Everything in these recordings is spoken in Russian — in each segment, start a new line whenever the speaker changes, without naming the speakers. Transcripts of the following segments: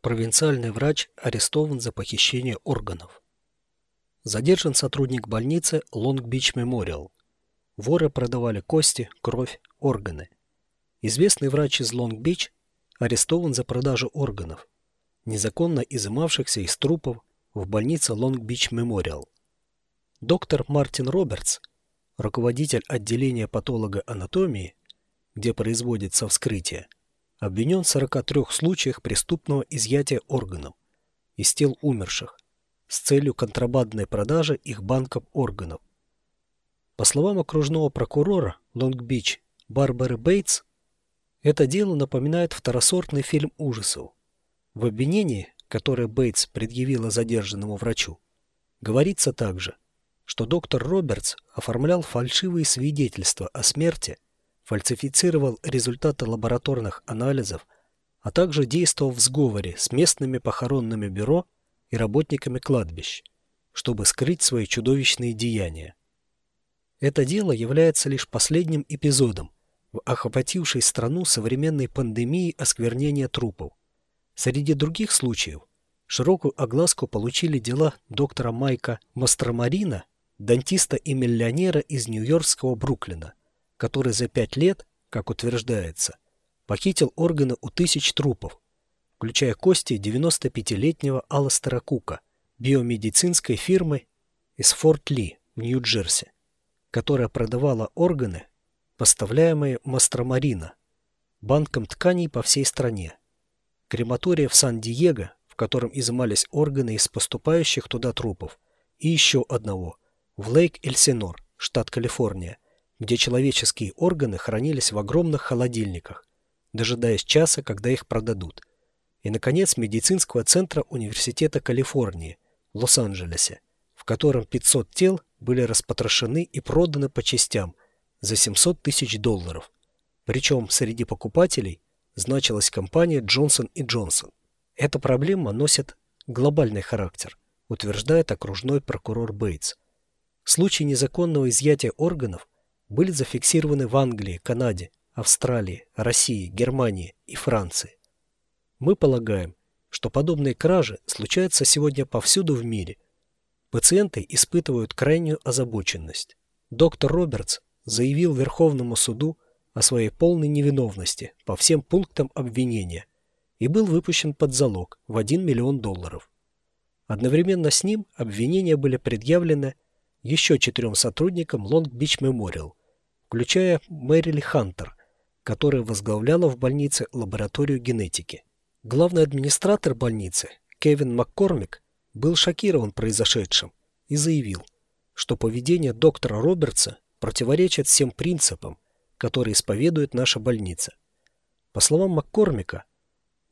Провинциальный врач арестован за похищение органов. Задержан сотрудник больницы Лонг-Бич Мемориал. Воры продавали кости, кровь, органы. Известный врач из Лонг-Бич арестован за продажу органов, незаконно изымавшихся из трупов в больнице Лонг-Бич Мемориал. Доктор Мартин Робертс, руководитель отделения патологоанатомии, где производится вскрытие, обвинен в 43 случаях преступного изъятия органов из тел умерших с целью контрабандной продажи их банков органов. По словам окружного прокурора Лонг-Бич Барбары Бейтс, это дело напоминает второсортный фильм ужасов. В обвинении, которое Бейтс предъявила задержанному врачу, говорится также, что доктор Робертс оформлял фальшивые свидетельства о смерти – фальсифицировал результаты лабораторных анализов, а также действовал в сговоре с местными похоронными бюро и работниками кладбищ, чтобы скрыть свои чудовищные деяния. Это дело является лишь последним эпизодом в охватившей страну современной пандемии осквернения трупов. Среди других случаев широкую огласку получили дела доктора Майка Мастромарина, дантиста и миллионера из нью-йоркского Бруклина, который за пять лет, как утверждается, похитил органы у тысяч трупов, включая кости 95-летнего Алластера Кука, биомедицинской фирмы из Форт Ли в Нью-Джерси, которая продавала органы, поставляемые Мастромарина, банкам тканей по всей стране, крематория в Сан-Диего, в котором изымались органы из поступающих туда трупов, и еще одного в Лейк-Эльсинор, штат Калифорния, где человеческие органы хранились в огромных холодильниках, дожидаясь часа, когда их продадут. И, наконец, медицинского центра Университета Калифорнии в Лос-Анджелесе, в котором 500 тел были распотрошены и проданы по частям за 700 тысяч долларов. Причем среди покупателей значилась компания Johnson Johnson. Эта проблема носит глобальный характер, утверждает окружной прокурор Бейтс. Случаи незаконного изъятия органов были зафиксированы в Англии, Канаде, Австралии, России, Германии и Франции. Мы полагаем, что подобные кражи случаются сегодня повсюду в мире. Пациенты испытывают крайнюю озабоченность. Доктор Робертс заявил Верховному суду о своей полной невиновности по всем пунктам обвинения и был выпущен под залог в 1 миллион долларов. Одновременно с ним обвинения были предъявлены еще четырем сотрудникам Beach Memorial, включая Мэрили Хантер, которая возглавляла в больнице лабораторию генетики. Главный администратор больницы, Кевин Маккормик, был шокирован произошедшим и заявил, что поведение доктора Робертса противоречит всем принципам, которые исповедует наша больница. По словам Маккормика,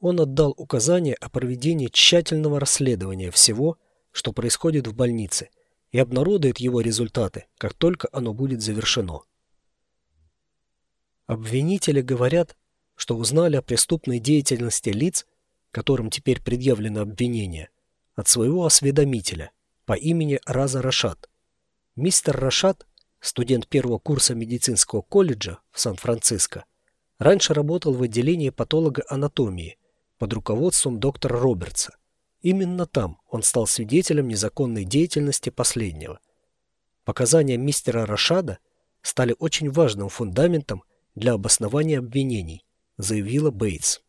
он отдал указание о проведении тщательного расследования всего, что происходит в больнице, и обнародует его результаты, как только оно будет завершено. Обвинители говорят, что узнали о преступной деятельности лиц, которым теперь предъявлено обвинение, от своего осведомителя по имени Раза Рашад. Мистер Рашад, студент первого курса медицинского колледжа в Сан-Франциско, раньше работал в отделении патолога-анатомии под руководством доктора Робертса. Именно там он стал свидетелем незаконной деятельности последнего. Показания мистера Рашада стали очень важным фундаментом для обоснования обвинений, заявила Бейтс.